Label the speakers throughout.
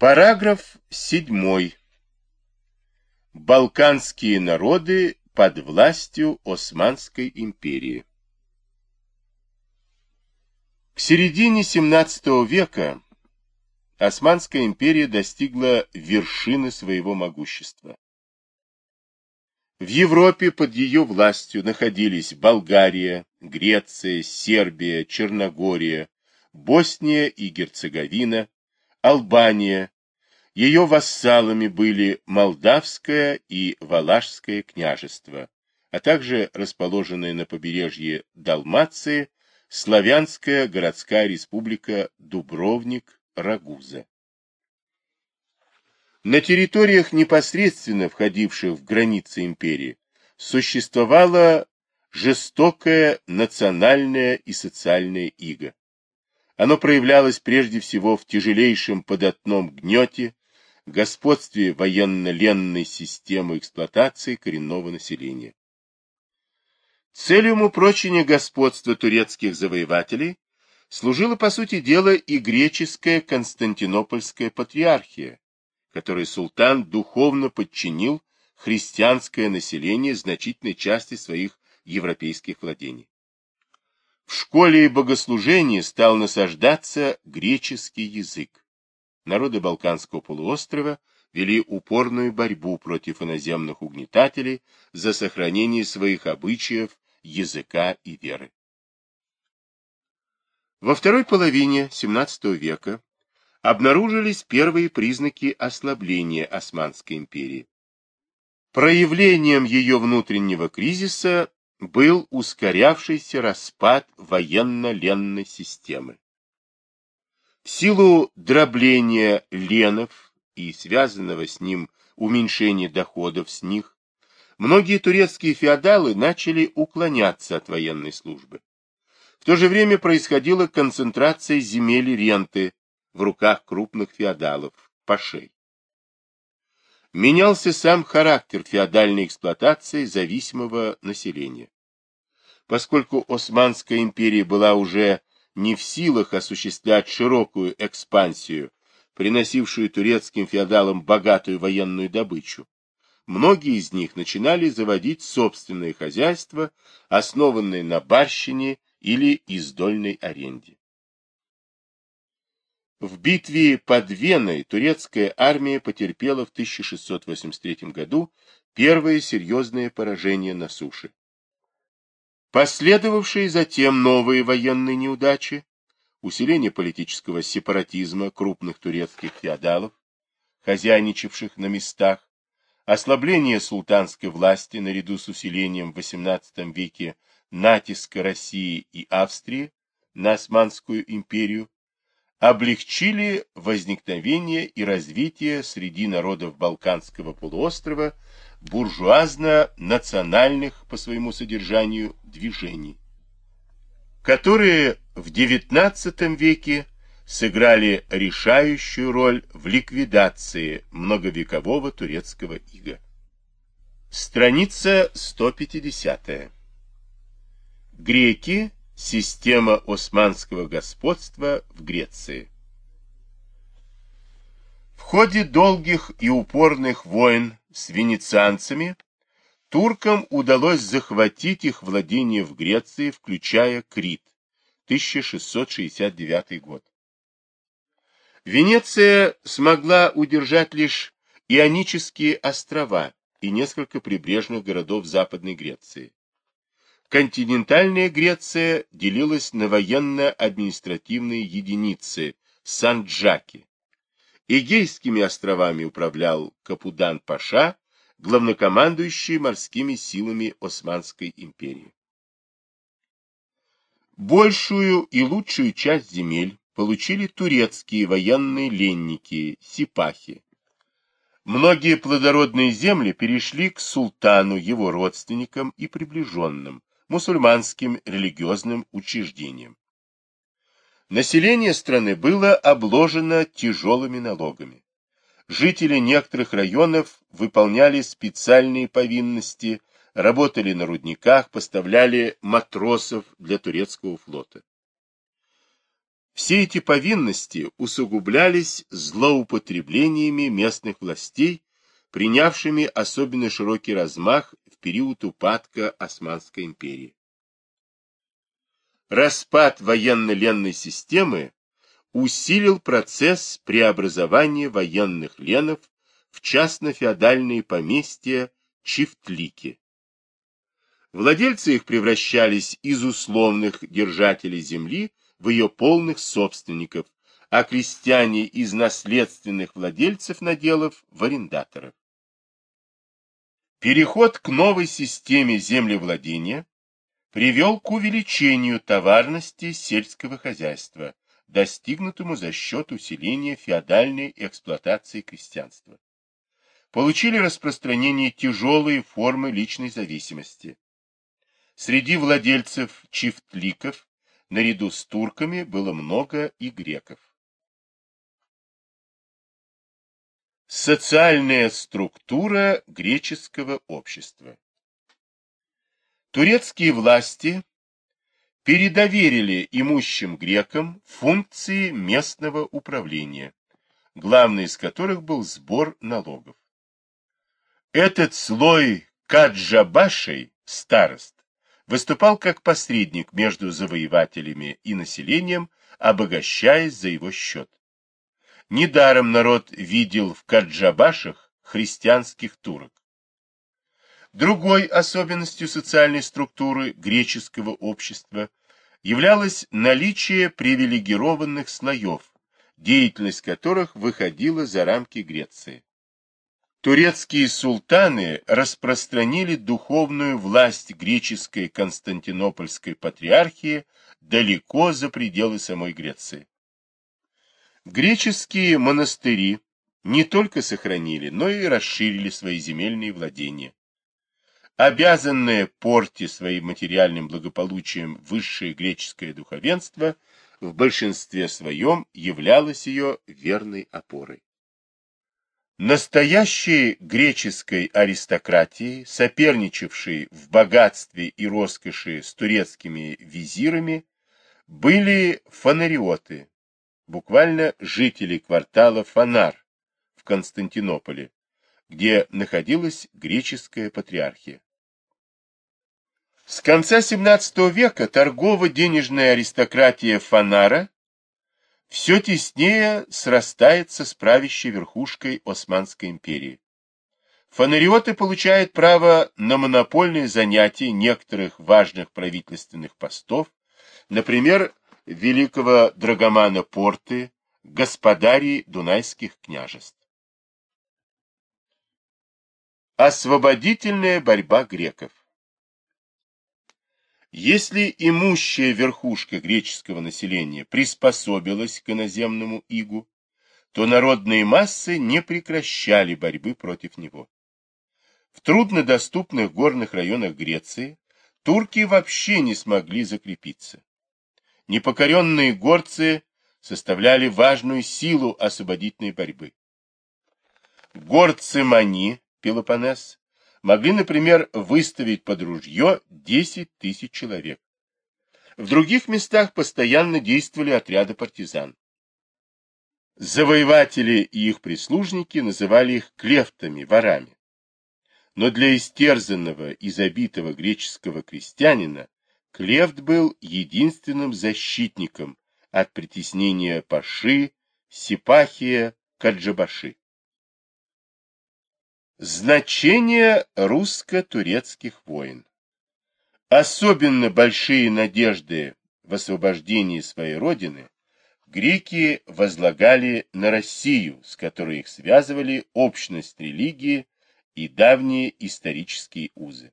Speaker 1: Параграф 7. Балканские народы под властью Османской империи. К середине XVII века Османская империя достигла вершины своего могущества. В Европе под ее властью находились Болгария, Греция, Сербия, Черногория, Босния и Герцеговина, Албания. Ее вассалами были Молдавское и Валашское княжества, а также расположенные на побережье Далмации Славянская городская республика Дубровник-Рагуза. На территориях, непосредственно входивших в границы империи, существовала жестокая национальная и социальная ига. Оно проявлялось прежде всего в тяжелейшем податном гнете, господстве военно-ленной системы эксплуатации коренного населения. Целью упрочения господства турецких завоевателей служила, по сути дела, и греческая Константинопольская патриархия, которой султан духовно подчинил христианское население значительной части своих европейских владений. В школе и богослужении стал насаждаться греческий язык. Народы Балканского полуострова вели упорную борьбу против иноземных угнетателей за сохранение своих обычаев, языка и веры. Во второй половине XVII века обнаружились первые признаки ослабления Османской империи. Проявлением ее внутреннего кризиса был ускорявшийся распад военно-ленной системы. В силу дробления ленов и связанного с ним уменьшения доходов с них, многие турецкие феодалы начали уклоняться от военной службы. В то же время происходила концентрация земель и ренты в руках крупных феодалов, пашей менялся сам характер феодальной эксплуатации зависимого населения. Поскольку Османская империя была уже не в силах осуществлять широкую экспансию, приносившую турецким феодалам богатую военную добычу, многие из них начинали заводить собственные хозяйства, основанные на барщине или издольной аренде. В битве под Веной турецкая армия потерпела в 1683 году первое серьезное поражение на суше. Последовавшие затем новые военные неудачи, усиление политического сепаратизма крупных турецких феодалов, хозяйничавших на местах, ослабление султанской власти наряду с усилением в XVIII веке натиска России и Австрии на Османскую империю, облегчили возникновение и развитие среди народов Балканского полуострова буржуазно-национальных по своему содержанию движений, которые в XIX веке сыграли решающую роль в ликвидации многовекового турецкого ига. Страница 150. Греки Система османского господства в Греции. В ходе долгих и упорных войн с венецианцами туркам удалось захватить их владения в Греции, включая Крит, 1669 год. Венеция смогла удержать лишь Ионические острова и несколько прибрежных городов Западной Греции. Континентальная Греция делилась на военно-административные единицы Санджаки. Эгейскими островами управлял Капудан-Паша, главнокомандующий морскими силами Османской империи. Большую и лучшую часть земель получили турецкие военные ленники, сипахи. Многие плодородные земли перешли к султану, его родственникам и приближенным, мусульманским религиозным учреждениям. Население страны было обложено тяжелыми налогами. Жители некоторых районов выполняли специальные повинности, работали на рудниках, поставляли матросов для турецкого флота. Все эти повинности усугублялись злоупотреблениями местных властей, принявшими особенно широкий размах период упадка Османской империи. Распад военно-ленной системы усилил процесс преобразования военных ленов в частно-феодальные поместья Чифтлики. Владельцы их превращались из условных держателей земли в ее полных собственников, а крестьяне из наследственных владельцев наделов в арендаторов. Переход к новой системе землевладения привел к увеличению товарности сельского хозяйства, достигнутому за счет усиления феодальной эксплуатации крестьянства. Получили распространение тяжелые формы личной зависимости. Среди владельцев чифтликов наряду с турками было много и греков. Социальная структура греческого общества Турецкие власти передоверили имущим грекам функции местного управления, главный из которых был сбор налогов. Этот слой каджабашей, старост, выступал как посредник между завоевателями и населением, обогащаясь за его счет. Недаром народ видел в каджабашах христианских турок. Другой особенностью социальной структуры греческого общества являлось наличие привилегированных слоев, деятельность которых выходила за рамки Греции. Турецкие султаны распространили духовную власть греческой Константинопольской патриархии далеко за пределы самой Греции. Греческие монастыри не только сохранили, но и расширили свои земельные владения. Обязанное порте своим материальным благополучием высшее греческое духовенство в большинстве своем являлось ее верной опорой. Настоящей греческой аристократии, соперничавшей в богатстве и роскоши с турецкими визирами, были фонариоты, буквально жители квартала Фонар в Константинополе, где находилась греческая патриархия. С конца XVII века торгово-денежная аристократия Фонара все теснее срастается с правящей верхушкой Османской империи. Фонариоты получают право на монопольные занятия некоторых важных правительственных постов, например, великого драгомана Порты, господарей дунайских княжеств. Освободительная борьба греков если имущая верхушка греческого населения приспособилась к иноземному игу, то народные массы не прекращали борьбы против него. В труднодоступных горных районах Греции турки вообще не смогли закрепиться. Непокоренные горцы составляли важную силу освободительной борьбы. Горцы Мани, Пелопоннес, могли, например, выставить под ружье 10 тысяч человек. В других местах постоянно действовали отряды партизан. Завоеватели и их прислужники называли их клефтами, ворами. Но для истерзанного и забитого греческого крестьянина клефт был единственным защитником от притеснения Паши, Сипахия, Каджабаши. Значение русско-турецких войн. Особенно большие надежды в освобождении своей родины греки возлагали на Россию, с которой их связывали общность религии и давние исторические узы.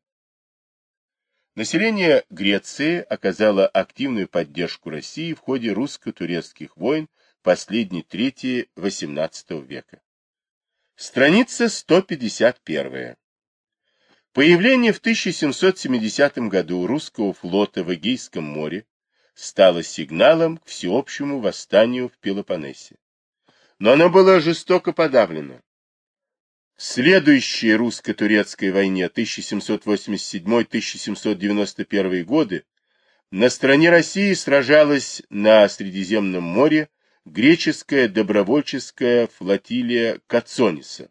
Speaker 1: Население Греции оказало активную поддержку России в ходе русско-турецких войн последней трети XVIII века. Страница 151. Появление в 1770 году русского флота в Эгейском море стало сигналом к всеобщему восстанию в Пелопоннесе. Но оно было жестоко подавлено. В следующей русско-турецкой войне 1787-1791 годы На стороне России сражалась на Средиземном море греческая добровольческая флотилия Кацониса.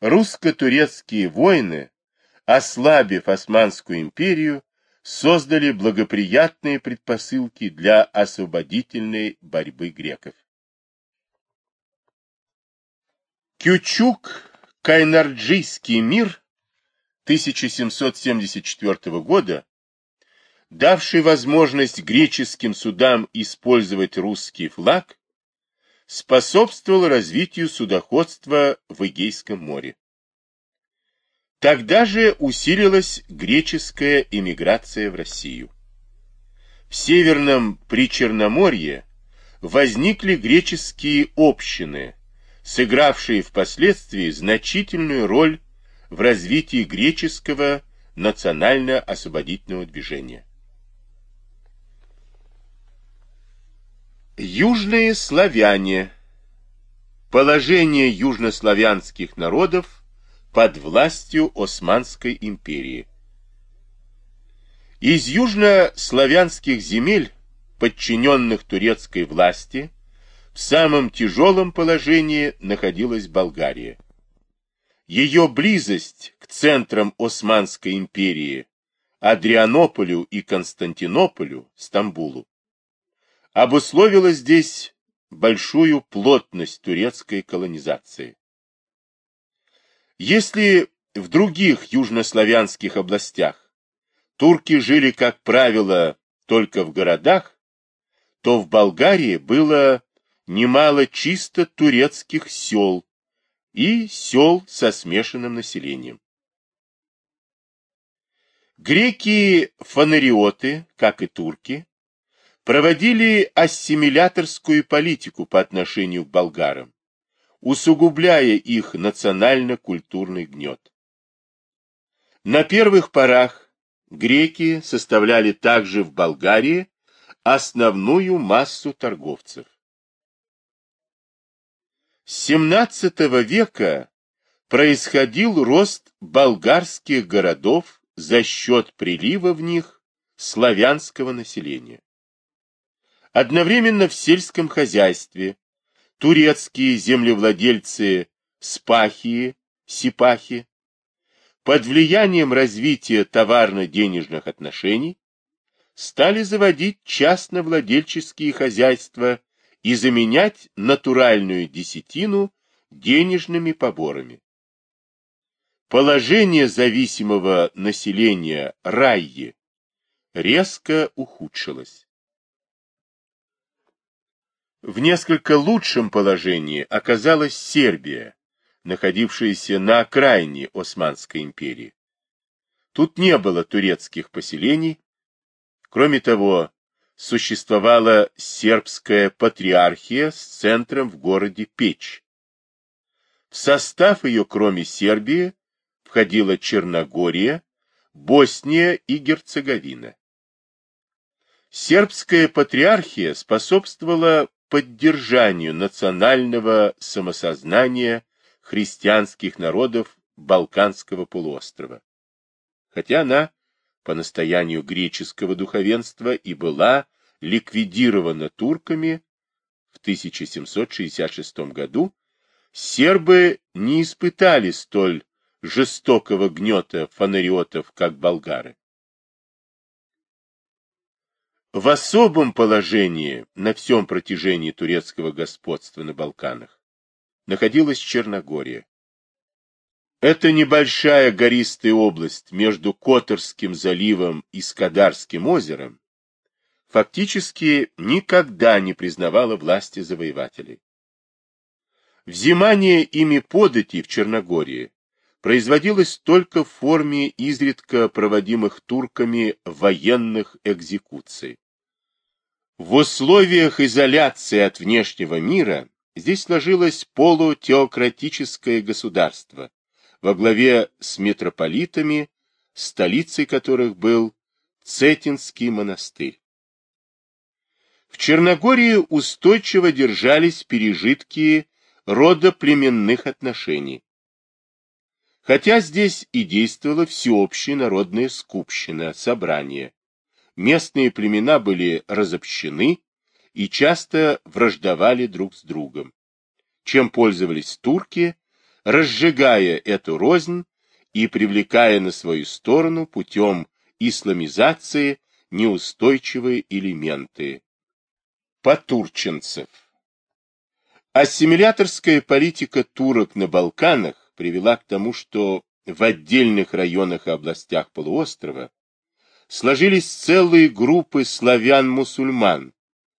Speaker 1: Русско-турецкие войны, ослабив Османскую империю, создали благоприятные предпосылки для освободительной борьбы греков. Кючук-Кайнарджийский мир 1774 года, давший возможность греческим судам использовать русский флаг, способствовал развитию судоходства в Эгейском море. Тогда же усилилась греческая эмиграция в Россию. В Северном Причерноморье возникли греческие общины, сыгравшие впоследствии значительную роль в развитии греческого национально-освободительного движения. Южные славяне. Положение южнославянских народов под властью Османской империи. Из южнославянских земель, подчиненных турецкой власти, в самом тяжелом положении находилась Болгария. Ее близость к центрам Османской империи, Адрианополю и Константинополю, Стамбулу, обусловила здесь большую плотность турецкой колонизации. Если в других южнославянских областях турки жили, как правило, только в городах, то в Болгарии было немало чисто турецких сел и сел со смешанным населением. Греки-фонариоты, как и турки, проводили ассимиляторскую политику по отношению к болгарам, усугубляя их национально-культурный гнет. На первых порах греки составляли также в Болгарии основную массу торговцев. XVII века происходил рост болгарских городов за счет прилива в них славянского населения. Одновременно в сельском хозяйстве турецкие землевладельцы Спахии, Сипахи, под влиянием развития товарно-денежных отношений, стали заводить частно-владельческие хозяйства и заменять натуральную десятину денежными поборами. Положение зависимого населения Райи резко ухудшилось. В несколько лучшем положении оказалась Сербия, находившаяся на окраине Османской империи. Тут не было турецких поселений. Кроме того, существовала сербская патриархия с центром в городе Печь. В состав ее, кроме Сербии, входила Черногория, Босния и Герцеговина. Сербская патриархия способствовала поддержанию национального самосознания христианских народов Балканского полуострова. Хотя она по настоянию греческого духовенства и была ликвидирована турками в 1766 году, сербы не испытали столь жестокого гнета фонариотов, как болгары. В особом положении на всем протяжении турецкого господства на Балканах находилась Черногория. Это небольшая гористая область между Которским заливом и Скадарским озером фактически никогда не признавала власти завоевателей. Взимание ими подати в Черногории производилось только в форме изредка проводимых турками военных экзекуций. В условиях изоляции от внешнего мира здесь сложилось полутеократическое государство во главе с митрополитами, столицей которых был Цетинский монастырь. В Черногории устойчиво держались пережитки рода племенных отношений. Хотя здесь и действовала всеобщая народная скупщина, собрание. Местные племена были разобщены и часто враждовали друг с другом. Чем пользовались турки, разжигая эту рознь и привлекая на свою сторону путем исламизации неустойчивые элементы потурченцев. Ассимиляторская политика турок на Балканах привела к тому, что в отдельных районах и областях полуострова сложились целые группы славян-мусульман,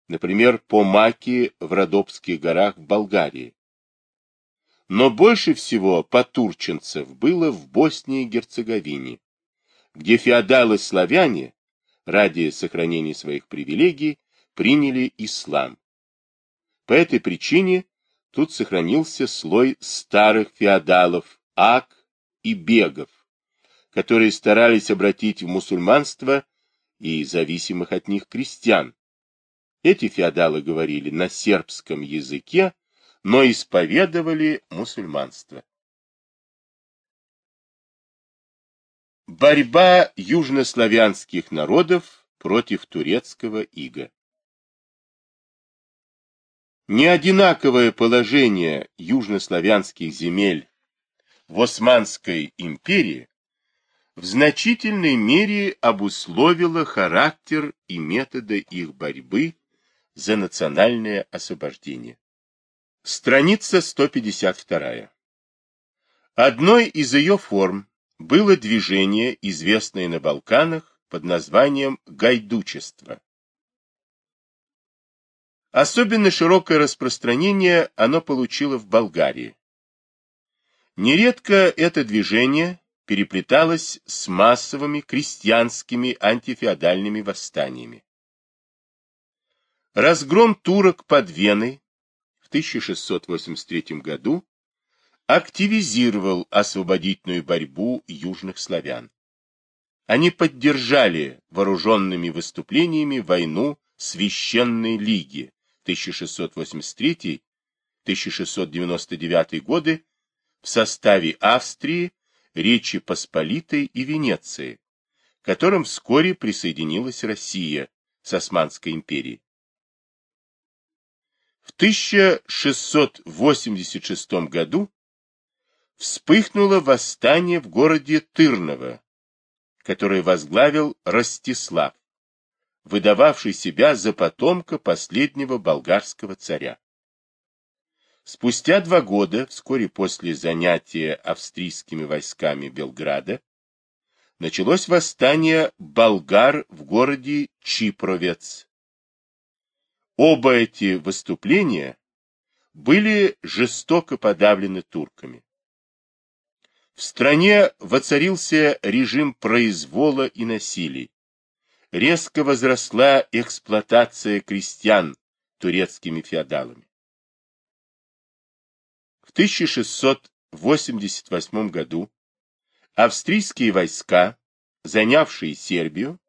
Speaker 1: например, помаки в Родопских горах в Болгарии. Но больше всего потурченцев было в Боснии и Герцеговине, где феодалы-славяне ради сохранения своих привилегий приняли ислам. По этой причине тут сохранился слой старых феодалов, ак и бегов, которые старались обратить в мусульманство и зависимых от них крестьян. Эти феодалы говорили на сербском языке, но исповедовали мусульманство. Борьба южнославянских народов против турецкого ига Неодинаковое положение южнославянских земель в Османской империи в значительной мере обусловило характер и методы их борьбы за национальное освобождение. Страница 152. Одной из ее форм было движение, известное на Балканах под названием гайдучество. Особенно широкое распространение оно получило в Болгарии. Нередко это движение переплеталось с массовыми крестьянскими антифеодальными восстаниями. Разгром турок под Веной 1683 году активизировал освободительную борьбу южных славян. Они поддержали вооруженными выступлениями войну Священной Лиги 1683-1699 годы в составе Австрии, Речи Посполитой и Венеции, к которым вскоре присоединилась Россия с Османской империей. В 1686 году вспыхнуло восстание в городе Тырново, которое возглавил Ростислав, выдававший себя за потомка последнего болгарского царя. Спустя два года, вскоре после занятия австрийскими войсками Белграда, началось восстание болгар в городе Чипровец. Оба эти выступления были жестоко подавлены турками. В стране воцарился режим произвола и насилий, резко возросла эксплуатация крестьян турецкими феодалами. В 1688 году австрийские войска, занявшие Сербию,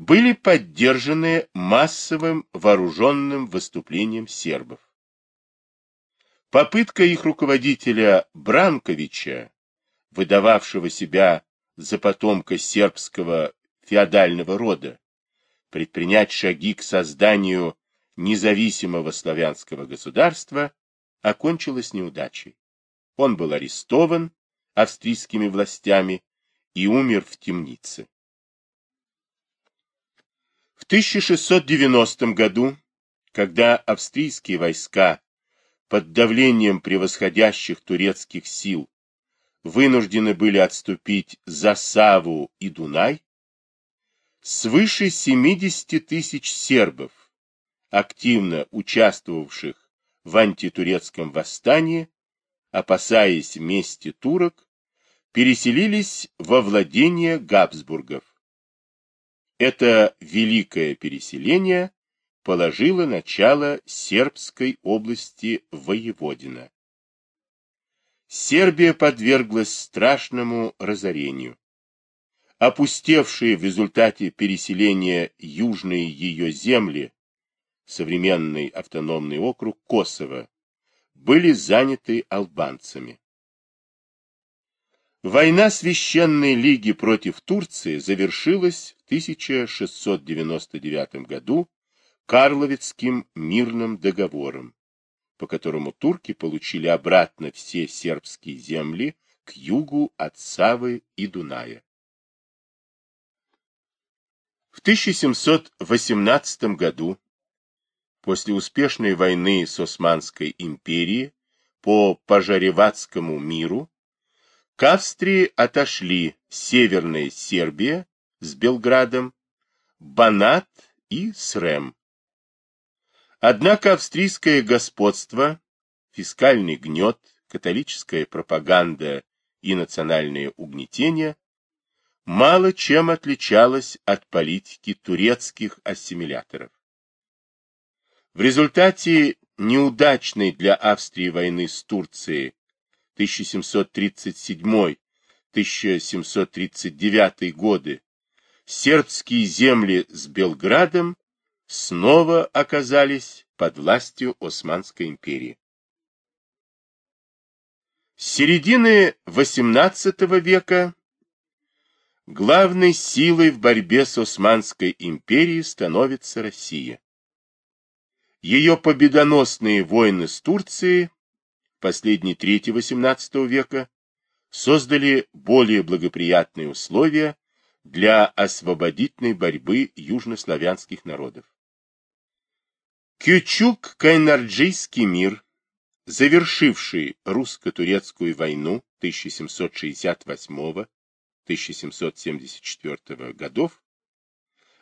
Speaker 1: были поддержаны массовым вооруженным выступлением сербов. Попытка их руководителя Бранковича, выдававшего себя за потомка сербского феодального рода, предпринять шаги к созданию независимого славянского государства окончилась неудачей. Он был арестован австрийскими властями и умер в темнице. В 1690 году, когда австрийские войска под давлением превосходящих турецких сил вынуждены были отступить за Саву и Дунай, свыше 70 тысяч сербов, активно участвовавших в антитурецком восстании, опасаясь мести турок, переселились во владение Габсбургов. Это великое переселение положило начало сербской области Воеводина. Сербия подверглась страшному разорению опустевшие в результате переселения южные ее земли, современный автономный округ Косово, были заняты албанцами. Война Священной Лиги против Турции завершилась в 1699 году Карловицким мирным договором, по которому турки получили обратно все сербские земли к югу от Савы и Дуная. В 1718 году, после успешной войны с Османской империей по Пожареватскому миру, к Австрии отошли Северная Сербия с Белградом, Банат и Срем. Однако австрийское господство, фискальный гнет, католическая пропаганда и национальное угнетение мало чем отличалось от политики турецких ассимиляторов. В результате неудачной для Австрии войны с Турцией 1737-1739 годы сербские земли с Белградом снова оказались под властью Османской империи. С середины XVIII века главной силой в борьбе с Османской империей становится Россия. Ее победоносные войны с Турцией последней трети XVIII века создали более благоприятные условия для освободительной борьбы южнославянских народов. Кючук-Кайнарджийский мир, завершивший русско-турецкую войну 1768-1774 годов,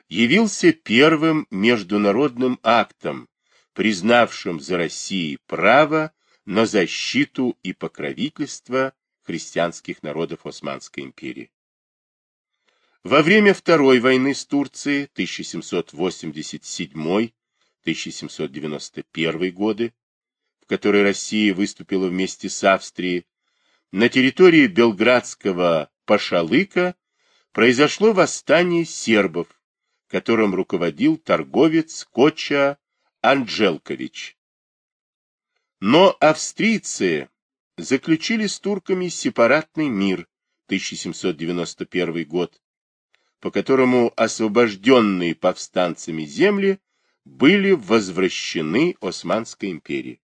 Speaker 1: явился первым международным актом, признавшим за Россией право на защиту и покровительство христианских народов Османской империи. Во время Второй войны с Турцией 1787-1791 годы, в которой Россия выступила вместе с Австрией, на территории Белградского Пашалыка произошло восстание сербов, которым руководил торговец Коча Анджелкович. Но австрийцы заключили с турками сепаратный мир 1791 год, по которому освобожденные повстанцами земли были возвращены Османской империи.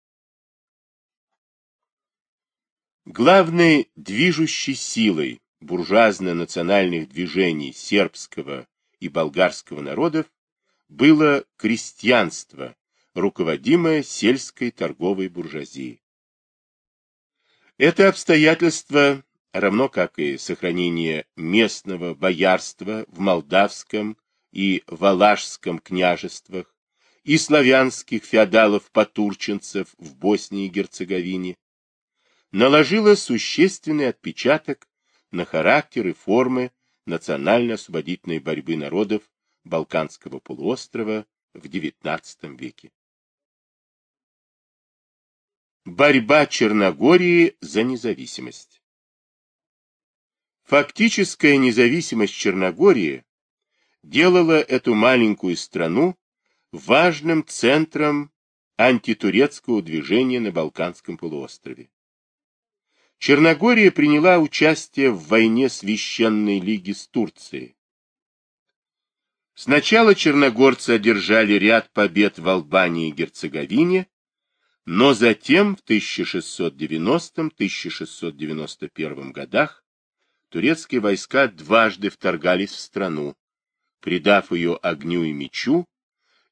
Speaker 1: Главной движущей силой буржуазно-национальных движений сербского и болгарского народов было крестьянство, руководимое сельской торговой буржуазией. Это обстоятельство, равно как и сохранение местного боярства в Молдавском и Валашском княжествах и славянских феодалов-потурченцев в Боснии и Герцеговине, наложило существенный отпечаток на характер и формы национально-освободительной борьбы народов Балканского полуострова в XIX веке. Борьба Черногории за независимость Фактическая независимость Черногории делала эту маленькую страну важным центром антитурецкого движения на Балканском полуострове. Черногория приняла участие в войне Священной Лиги с Турцией. Сначала черногорцы одержали ряд побед в Албании и Герцеговине, но затем в 1690-1691 годах турецкие войска дважды вторгались в страну, придав ее огню и мечу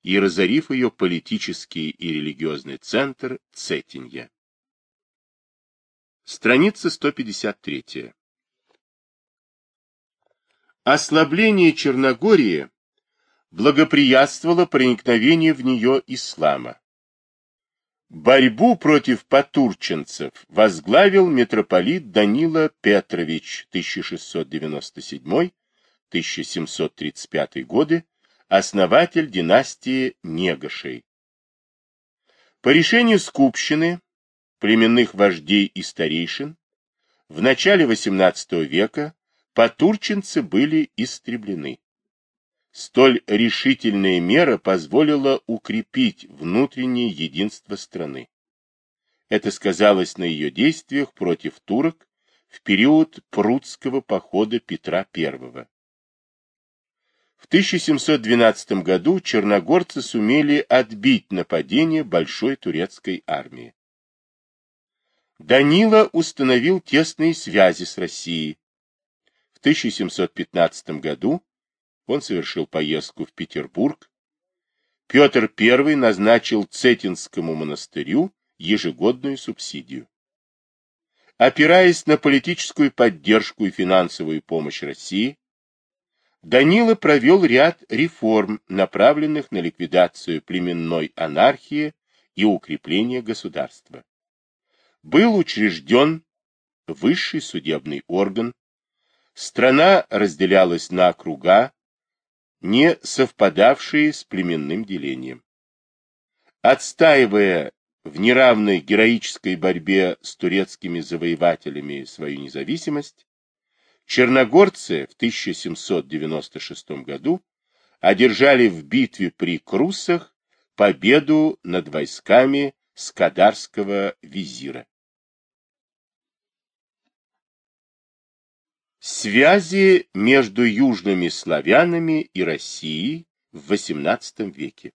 Speaker 1: и разорив ее политический и религиозный центр Цетинья. Страница 153. Ослабление Черногории благоприятствовало проникновению в нее ислама. Борьбу против потурченцев возглавил митрополит Данила Петрович 1697-1735 годы, основатель династии Негашей. По решению Скупщины, племенных вождей и старейшин, в начале XVIII века потурченцы были истреблены. Столь решительная мера позволила укрепить внутреннее единство страны. Это сказалось на ее действиях против турок в период прудского похода Петра I. В 1712 году черногорцы сумели отбить нападение большой турецкой армии. Данила установил тесные связи с Россией. В 1715 году он совершил поездку в Петербург. Петр I назначил Цетинскому монастырю ежегодную субсидию. Опираясь на политическую поддержку и финансовую помощь России, Данила провел ряд реформ, направленных на ликвидацию племенной анархии и укрепление государства. Был учрежден высший судебный орган, страна разделялась на округа, не совпадавшие с племенным делением. Отстаивая в неравной героической борьбе с турецкими завоевателями свою независимость, черногорцы в 1796 году одержали в битве при Крусах победу над войсками Скадарского визира. Связи между южными славянами и Россией в XVIII веке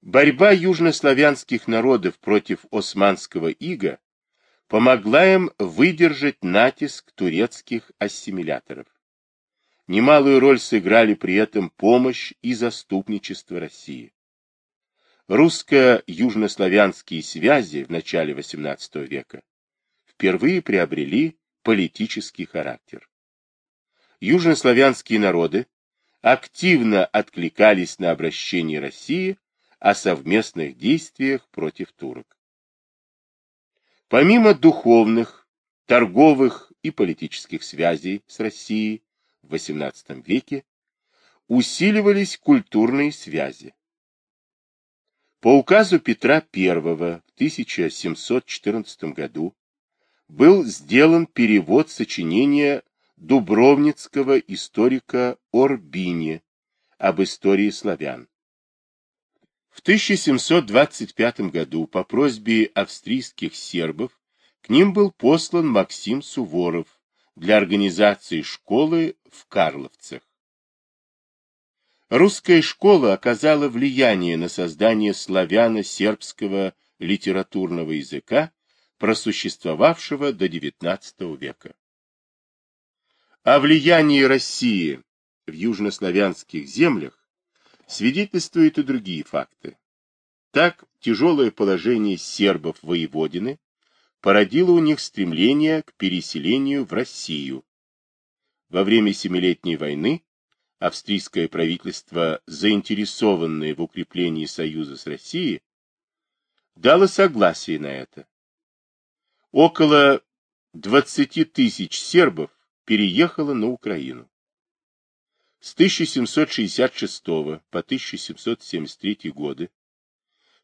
Speaker 1: Борьба южнославянских народов против османского ига помогла им выдержать натиск турецких ассимиляторов. Немалую роль сыграли при этом помощь и заступничество России. Русско-южнославянские связи в начале XVIII века впервые приобрели политический характер. Южнославянские народы активно откликались на обращение России о совместных действиях против турок. Помимо духовных, торговых и политических связей с Россией в XVIII веке, усиливались культурные связи. По указу Петра I в 1714 году был сделан перевод сочинения дубровницкого историка Орбини об истории славян. В 1725 году по просьбе австрийских сербов к ним был послан Максим Суворов для организации школы в Карловцах. Русская школа оказала влияние на создание славяно-сербского литературного языка, просуществовавшего до XIX века. О влиянии России в южнославянских землях свидетельствуют и другие факты. Так, тяжелое положение сербов воеводины породило у них стремление к переселению в Россию. Во время Семилетней войны австрийское правительство, заинтересованное в укреплении союза с Россией, дало согласие на это. Около 20 тысяч сербов переехало на Украину. С 1766 по 1773 годы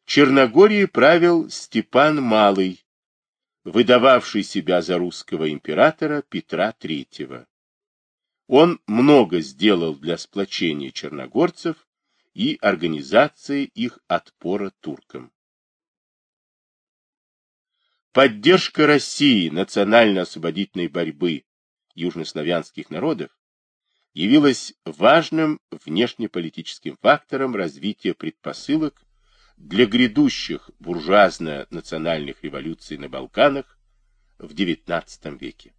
Speaker 1: Черногорией правил Степан Малый, выдававший себя за русского императора Петра III. Он много сделал для сплочения черногорцев и организации их отпора туркам. Поддержка России национально-освободительной борьбы южнославянских народов явилась важным внешнеполитическим фактором развития предпосылок для грядущих буржуазно-национальных революций на Балканах в XIX веке.